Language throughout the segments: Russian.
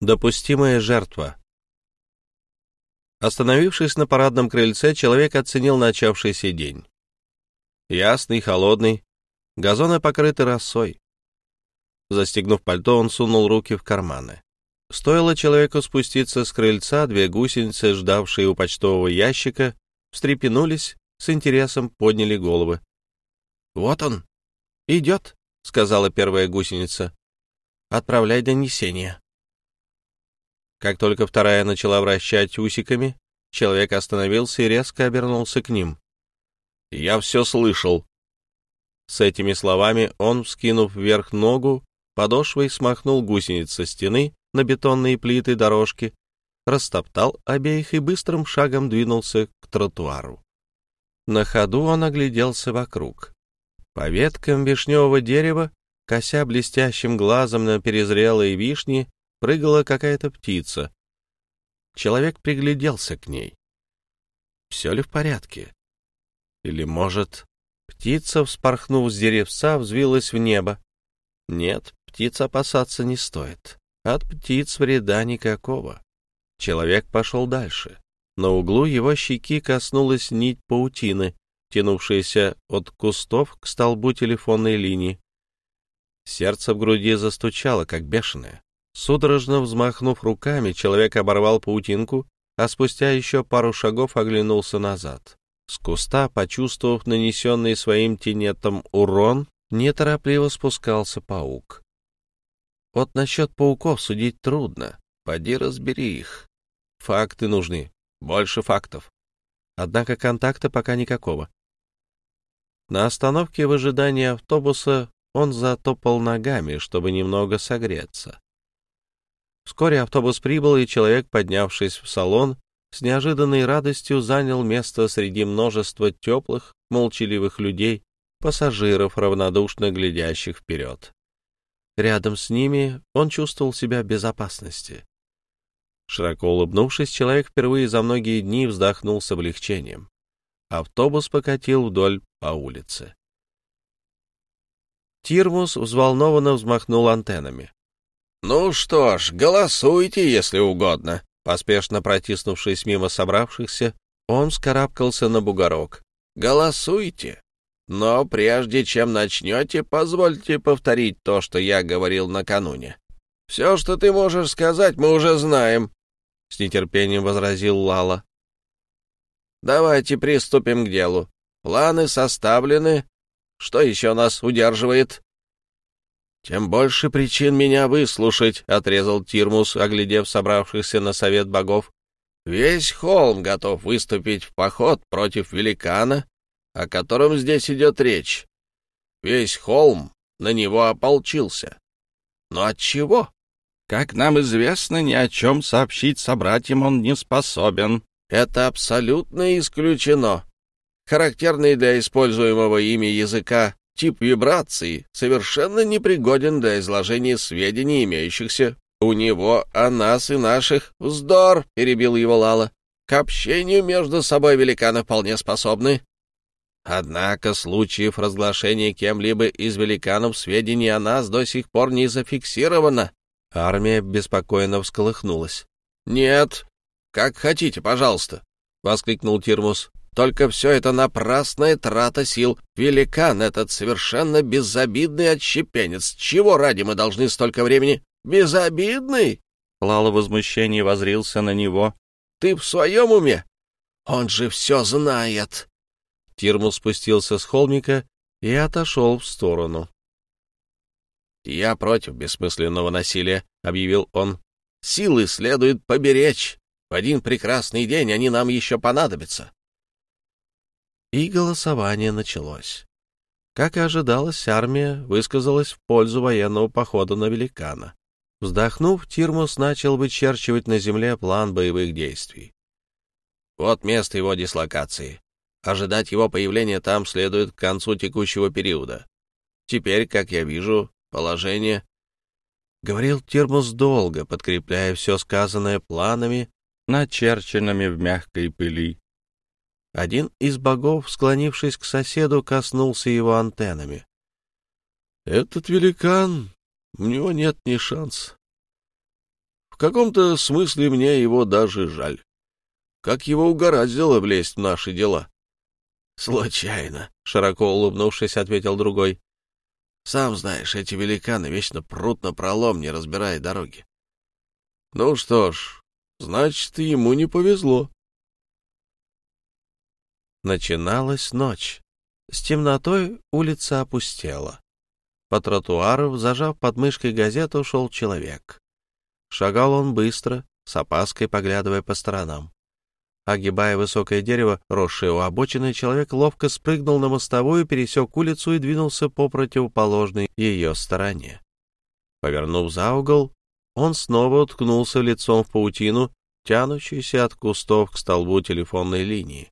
Допустимая жертва. Остановившись на парадном крыльце, человек оценил начавшийся день. Ясный, холодный, газоны покрыты росой. Застегнув пальто, он сунул руки в карманы. Стоило человеку спуститься с крыльца, две гусеницы, ждавшие у почтового ящика, встрепенулись, с интересом подняли головы. «Вот он, идет», — сказала первая гусеница. «Отправляй донесение». Как только вторая начала вращать усиками, человек остановился и резко обернулся к ним. «Я все слышал». С этими словами он, вскинув вверх ногу, подошвой смахнул гусениц со стены на бетонные плиты дорожки, растоптал обеих и быстрым шагом двинулся к тротуару. На ходу он огляделся вокруг. По веткам вишневого дерева, кося блестящим глазом на перезрелые вишни, прыгала какая-то птица. Человек пригляделся к ней. Все ли в порядке? Или, может, птица, вспорхнув с деревца, взвилась в небо? Нет, птиц опасаться не стоит. От птиц вреда никакого. Человек пошел дальше. На углу его щеки коснулась нить паутины, тянувшаяся от кустов к столбу телефонной линии. Сердце в груди застучало, как бешеное. Судорожно взмахнув руками, человек оборвал паутинку, а спустя еще пару шагов оглянулся назад. С куста, почувствовав нанесенный своим тенетом урон, неторопливо спускался паук. Вот насчет пауков судить трудно. Поди разбери их. Факты нужны. Больше фактов. Однако контакта пока никакого. На остановке в ожидании автобуса он затопал ногами, чтобы немного согреться. Вскоре автобус прибыл, и человек, поднявшись в салон, с неожиданной радостью занял место среди множества теплых, молчаливых людей, пассажиров, равнодушно глядящих вперед. Рядом с ними он чувствовал себя в безопасности. Широко улыбнувшись, человек впервые за многие дни вздохнул с облегчением. Автобус покатил вдоль по улице. Тирмус взволнованно взмахнул антеннами. «Ну что ж, голосуйте, если угодно». Поспешно протиснувшись мимо собравшихся, он скарабкался на бугорок. «Голосуйте. Но прежде чем начнете, позвольте повторить то, что я говорил накануне. Все, что ты можешь сказать, мы уже знаем», — с нетерпением возразил Лала. «Давайте приступим к делу. Планы составлены. Что еще нас удерживает?» «Тем больше причин меня выслушать», — отрезал Тирмус, оглядев собравшихся на совет богов. «Весь холм готов выступить в поход против великана, о котором здесь идет речь. Весь холм на него ополчился. Но от чего? Как нам известно, ни о чем сообщить собратьям он не способен. Это абсолютно исключено. Характерный для используемого ими языка Тип вибрации совершенно непригоден для изложения сведений, имеющихся у него о нас и наших. Вздор, — перебил его Лала. К общению между собой великаны вполне способны. Однако случаев разглашения кем-либо из великанов сведений о нас до сих пор не зафиксировано. Армия беспокойно всколыхнулась. — Нет, как хотите, пожалуйста, — воскликнул Тирмус. Только все это напрасная трата сил. Великан этот совершенно безобидный отщепенец. Чего ради мы должны столько времени? Безобидный? Лала в возмущении возрился на него. Ты в своем уме? Он же все знает. Тирмус спустился с холмика и отошел в сторону. «Я против бессмысленного насилия», — объявил он. «Силы следует поберечь. В один прекрасный день они нам еще понадобятся и голосование началось. Как и ожидалось, армия высказалась в пользу военного похода на великана. Вздохнув, Тирмус начал вычерчивать на земле план боевых действий. Вот место его дислокации. Ожидать его появления там следует к концу текущего периода. Теперь, как я вижу, положение... Говорил Тирмус долго, подкрепляя все сказанное планами, начерченными в мягкой пыли. Один из богов, склонившись к соседу, коснулся его антеннами. «Этот великан, у него нет ни шанса. В каком-то смысле мне его даже жаль. Как его угораздило влезть в наши дела? — Случайно, — широко улыбнувшись, ответил другой. — Сам знаешь, эти великаны вечно прут на пролом, не разбирая дороги. — Ну что ж, значит, ему не повезло. Начиналась ночь. С темнотой улица опустела. По тротуару, зажав под мышкой газету, шел человек. Шагал он быстро, с опаской поглядывая по сторонам. Огибая высокое дерево, росшее у обочины, человек ловко спрыгнул на мостовую, пересек улицу и двинулся по противоположной ее стороне. Повернув за угол, он снова уткнулся лицом в паутину, тянущуюся от кустов к столбу телефонной линии.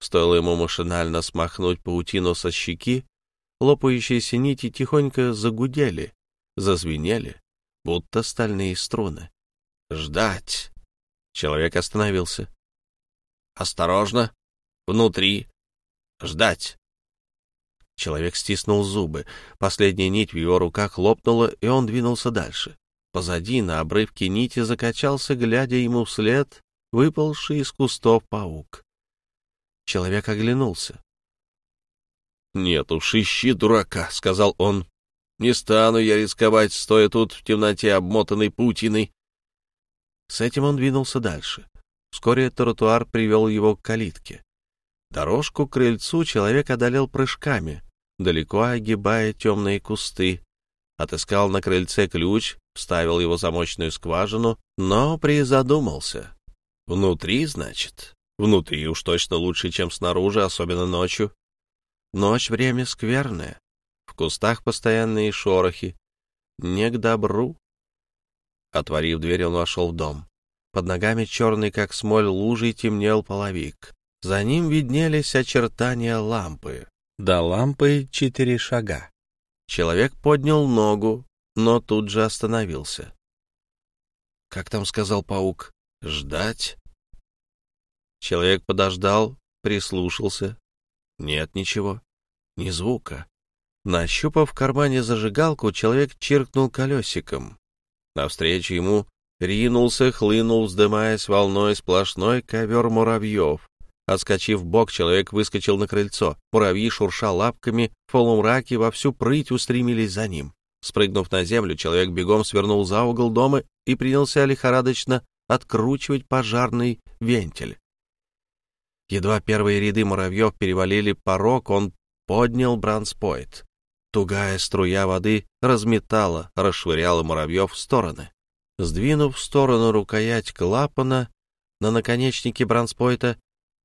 Стоило ему машинально смахнуть паутину со щеки, лопающиеся нити тихонько загудели, зазвенели, будто стальные струны. «Ждать!» Человек остановился. «Осторожно! Внутри! Ждать!» Человек стиснул зубы. Последняя нить в его руках лопнула, и он двинулся дальше. Позади, на обрывке нити, закачался, глядя ему вслед, выползший из кустов паук. Человек оглянулся. «Нет уж, ищи дурака», — сказал он. «Не стану я рисковать, стоя тут в темноте, обмотанной паутиной». С этим он двинулся дальше. Вскоре тротуар привел его к калитке. Дорожку к крыльцу человек одолел прыжками, далеко огибая темные кусты. Отыскал на крыльце ключ, вставил его в замочную скважину, но призадумался. Внутри, значит? Внутри уж точно лучше, чем снаружи, особенно ночью. Ночь — время скверное. В кустах постоянные шорохи. Не к добру. Отворив дверь, он вошел в дом. Под ногами черный, как смоль, лужей темнел половик. За ним виднелись очертания лампы. До лампы четыре шага. Человек поднял ногу, но тут же остановился. Как там сказал паук? Ждать? Человек подождал, прислушался. Нет ничего, ни звука. Нащупав в кармане зажигалку, человек чиркнул колесиком. Навстречу ему ринулся, хлынул, вздымаясь волной, сплошной ковер муравьев. Отскочив бок, человек выскочил на крыльцо. Муравьи, шурша лапками, в полумраке во всю прыть устремились за ним. Спрыгнув на землю, человек бегом свернул за угол дома и принялся лихорадочно откручивать пожарный вентиль. Едва первые ряды муравьев перевалили порог, он поднял бранспойт. Тугая струя воды разметала, расшвыряла муравьев в стороны. Сдвинув в сторону рукоять клапана на наконечнике бранспойта,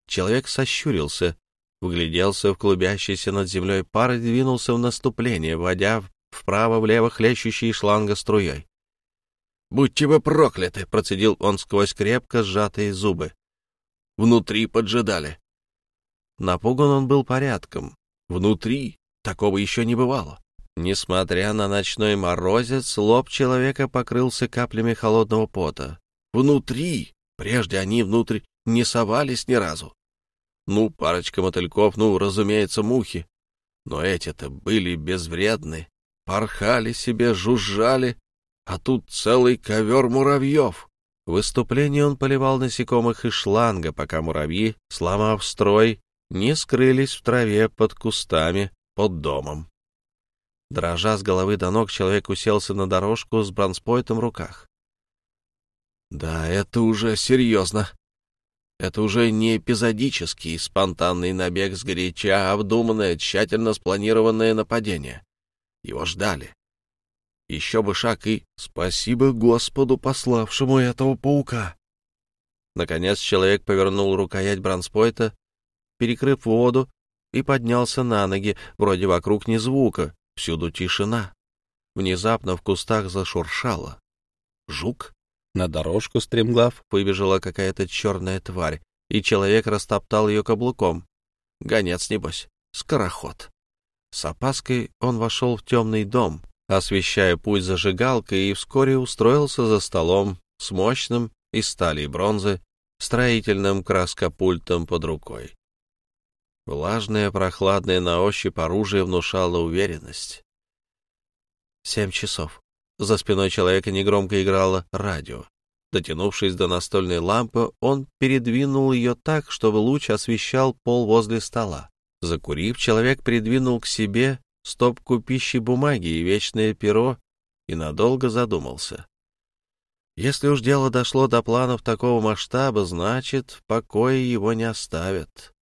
человек сощурился, вгляделся в клубящийся над землей пар и двинулся в наступление, вводя вправо-влево хлещущей шланга струей. «Будьте вы прокляты!» — процедил он сквозь крепко сжатые зубы внутри поджидали. Напуган он был порядком. Внутри такого еще не бывало. Несмотря на ночной морозец, лоб человека покрылся каплями холодного пота. Внутри! Прежде они внутрь не совались ни разу. Ну, парочка мотыльков, ну, разумеется, мухи. Но эти-то были безвредны, порхали себе, жужжали, а тут целый ковер муравьев. В выступлении он поливал насекомых из шланга, пока муравьи, сломав строй, не скрылись в траве под кустами под домом. Дрожа с головы до ног, человек уселся на дорожку с бронспойтом в руках. Да, это уже серьезно. Это уже не эпизодический, спонтанный набег сгоряча, а обдуманное, тщательно спланированное нападение. Его ждали. Еще бы шаг и «Спасибо Господу, пославшему этого паука!» Наконец человек повернул рукоять бронспойта, перекрыв воду, и поднялся на ноги, вроде вокруг ни звука, всюду тишина. Внезапно в кустах зашуршало. Жук? На дорожку стремглав выбежала какая-то черная тварь, и человек растоптал ее каблуком. Гонец, небось, скороход. С опаской он вошел в темный дом, освещая путь зажигалкой, и вскоре устроился за столом с мощным из стали и бронзы строительным краскопультом под рукой. Влажное, прохладное на ощупь оружие внушало уверенность. Семь часов. За спиной человека негромко играло радио. Дотянувшись до настольной лампы, он передвинул ее так, чтобы луч освещал пол возле стола. Закурив, человек придвинул к себе стопку пищи бумаги и вечное перо и надолго задумался. Если уж дело дошло до планов такого масштаба, значит, в покое его не оставят.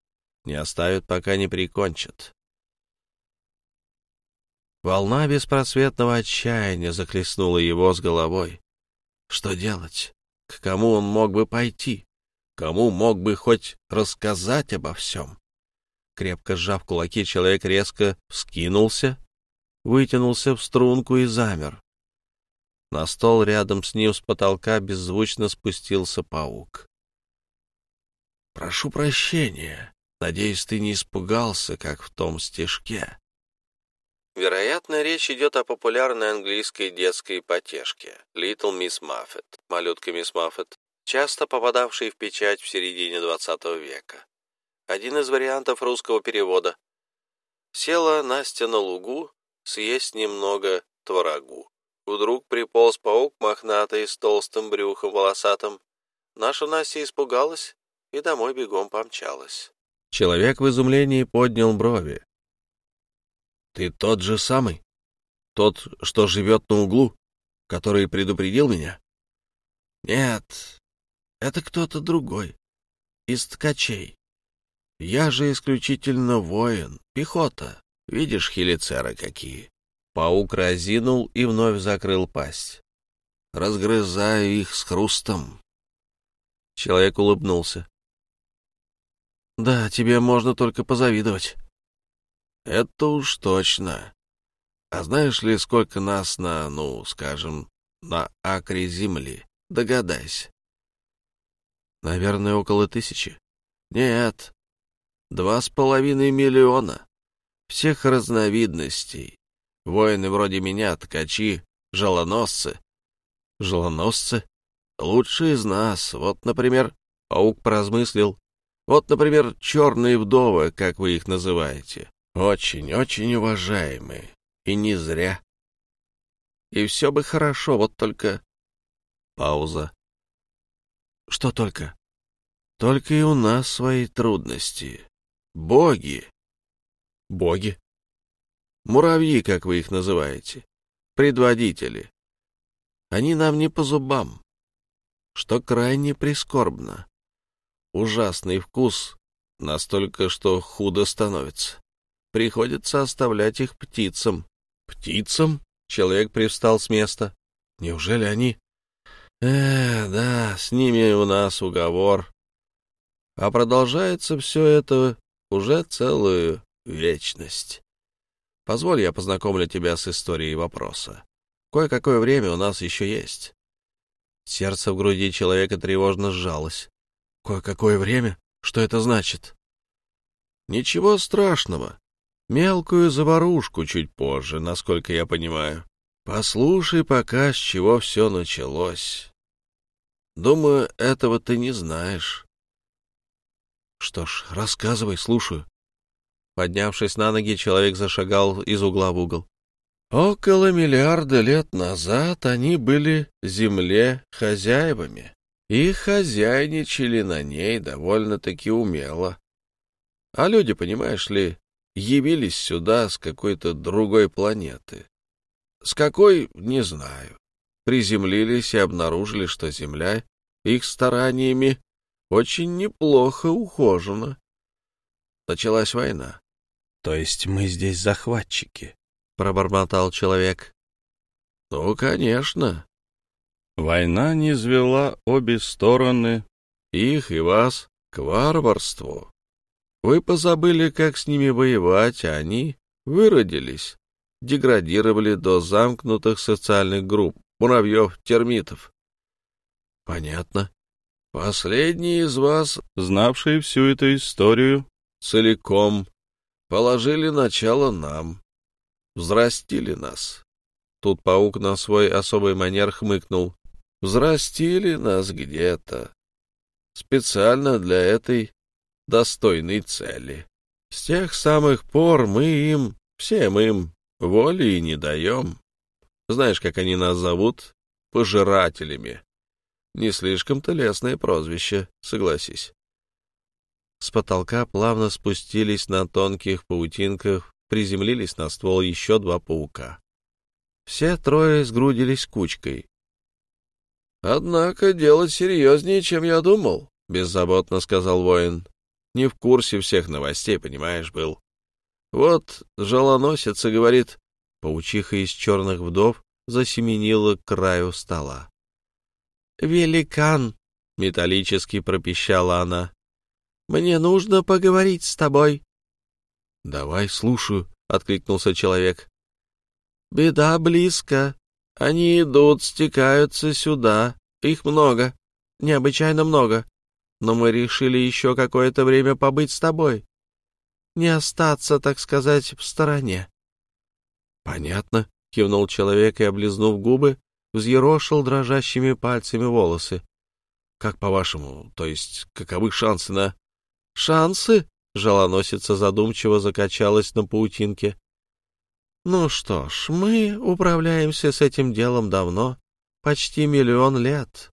Не оставят, пока не прикончат. Волна беспросветного отчаяния захлестнула его с головой. Что делать? К кому он мог бы пойти? Кому мог бы хоть рассказать обо всем? Крепко сжав кулаки, человек резко вскинулся, вытянулся в струнку и замер. На стол рядом с ним с потолка беззвучно спустился паук. «Прошу прощения. Надеюсь, ты не испугался, как в том стишке». Вероятно, речь идет о популярной английской детской потешке «Little Miss Muffet», «Малютка мисс Маффет», часто попадавшей в печать в середине XX века. Один из вариантов русского перевода. Села Настя на лугу, съесть немного творогу. Вдруг приполз паук мохнатый с толстым брюхом волосатым. Наша Настя испугалась и домой бегом помчалась. Человек в изумлении поднял брови. Ты тот же самый? Тот, что живет на углу, который предупредил меня? Нет, это кто-то другой, из ткачей. Я же исключительно воин, пехота. Видишь, хелицеры какие. Паук разинул и вновь закрыл пасть. Разгрызаю их с хрустом. Человек улыбнулся. Да, тебе можно только позавидовать. Это уж точно. А знаешь ли, сколько нас на, ну, скажем, на акре земли? Догадайся. Наверное, около тысячи. Нет, два с половиной миллиона. Всех разновидностей. Воины вроде меня, ткачи, жалоносцы. Жалоносцы? Лучшие из нас. Вот, например, паук поразмыслил. Вот, например, черные вдовы, как вы их называете. Очень-очень уважаемые. И не зря. И все бы хорошо, вот только... Пауза. Что только? Только и у нас свои трудности. Боги. Боги? Муравьи, как вы их называете. Предводители. Они нам не по зубам. Что крайне прискорбно. Ужасный вкус, настолько, что худо становится. Приходится оставлять их птицам. Птицам? Человек привстал с места. Неужели они... Э, да, с ними у нас уговор. А продолжается все это уже целую вечность. Позволь, я познакомлю тебя с историей вопроса. Кое-какое время у нас еще есть. Сердце в груди человека тревожно сжалось. Кое-какое время? Что это значит? Ничего страшного. Мелкую заварушку чуть позже, насколько я понимаю. Послушай пока, с чего все началось. Думаю, этого ты не знаешь. Что ж, рассказывай, слушаю. Поднявшись на ноги, человек зашагал из угла в угол. Около миллиарда лет назад они были земле хозяевами и хозяйничали на ней довольно-таки умело. А люди, понимаешь ли, явились сюда с какой-то другой планеты. С какой — не знаю. Приземлились и обнаружили, что Земля их стараниями очень неплохо ухожена. Началась война. — То есть мы здесь захватчики? — пробормотал человек. — Ну, конечно. Война низвела обе стороны, их и вас, к варварству. Вы позабыли, как с ними воевать, а они выродились, деградировали до замкнутых социальных групп, муравьев, термитов. Понятно. Последние из вас, знавшие всю эту историю целиком, положили начало нам, взрастили нас. Тут паук на свой особый манер хмыкнул. Взрастили нас где-то. Специально для этой достойной цели. С тех самых пор мы им, всем им, воли и не даем. Знаешь, как они нас зовут? Пожирателями. Не слишком-то лесное прозвище, согласись. С потолка плавно спустились на тонких паутинках, приземлились на ствол еще два паука. Все трое сгрудились кучкой. «Однако дело серьезнее, чем я думал», — беззаботно сказал воин. «Не в курсе всех новостей, понимаешь, был. Вот жалоносец говорит...» Паучиха из черных вдов засеменила к краю стола. «Великан!» — металлически пропищала она. «Мне нужно поговорить с тобой». «Давай, слушаю», — откликнулся человек. «Беда близко. Они идут, стекаются сюда. Их много, необычайно много. Но мы решили еще какое-то время побыть с тобой. Не остаться, так сказать, в стороне». «Понятно», — кивнул человек и, облизнув губы, взъерошил дрожащими пальцами волосы. «Как по-вашему, то есть каковы шансы на...» «Шансы?» — жалоносица задумчиво закачалась на паутинке. «Ну что ж, мы управляемся с этим делом давно, почти миллион лет.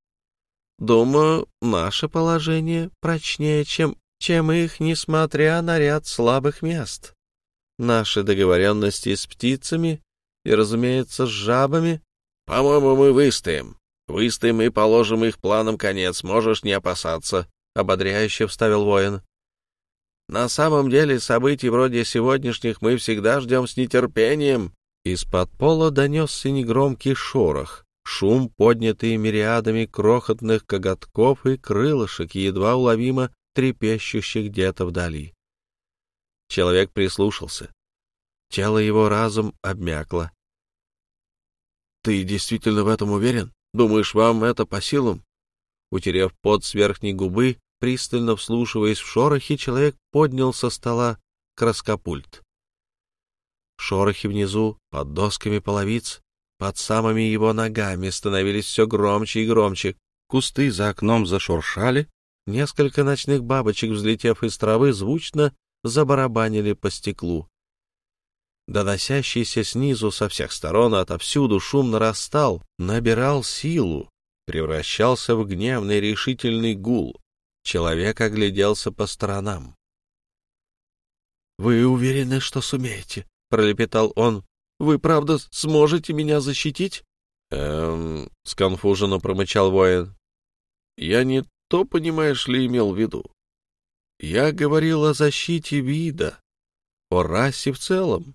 Думаю, наше положение прочнее, чем, чем их, несмотря на ряд слабых мест. Наши договоренности с птицами и, разумеется, с жабами «По-моему, мы выстоим. Выстоим и положим их планам конец, можешь не опасаться», — ободряюще вставил воин. «На самом деле событий вроде сегодняшних мы всегда ждем с нетерпением». Из-под пола донесся негромкий шорох, шум, поднятый мириадами крохотных коготков и крылышек, едва уловимо трепещущих где-то вдали. Человек прислушался. Тело его разом обмякло. Ты действительно в этом уверен? Думаешь, вам это по силам? Утерев пот с верхней губы, пристально вслушиваясь в шорохи, человек поднял со стола краскопульт. Шорохи внизу, под досками половиц, под самыми его ногами становились все громче и громче. Кусты за окном зашуршали, несколько ночных бабочек, взлетев из травы, звучно забарабанили по стеклу. Доносящийся снизу со всех сторон отовсюду шум нарастал, набирал силу, превращался в гневный решительный гул. Человек огляделся по сторонам. — Вы уверены, что сумеете? — пролепетал он. — Вы правда сможете меня защитить? — Эм... — сконфуженно промычал воин. — Я не то, понимаешь ли, имел в виду. Я говорил о защите вида, о расе в целом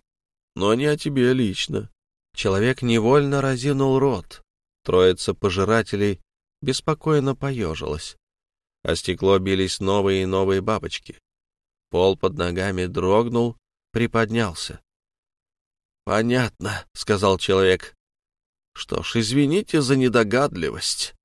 но не о тебе лично. Человек невольно разинул рот. Троица пожирателей беспокойно поежилась. А стекло бились новые и новые бабочки. Пол под ногами дрогнул, приподнялся. — Понятно, — сказал человек. — Что ж, извините за недогадливость.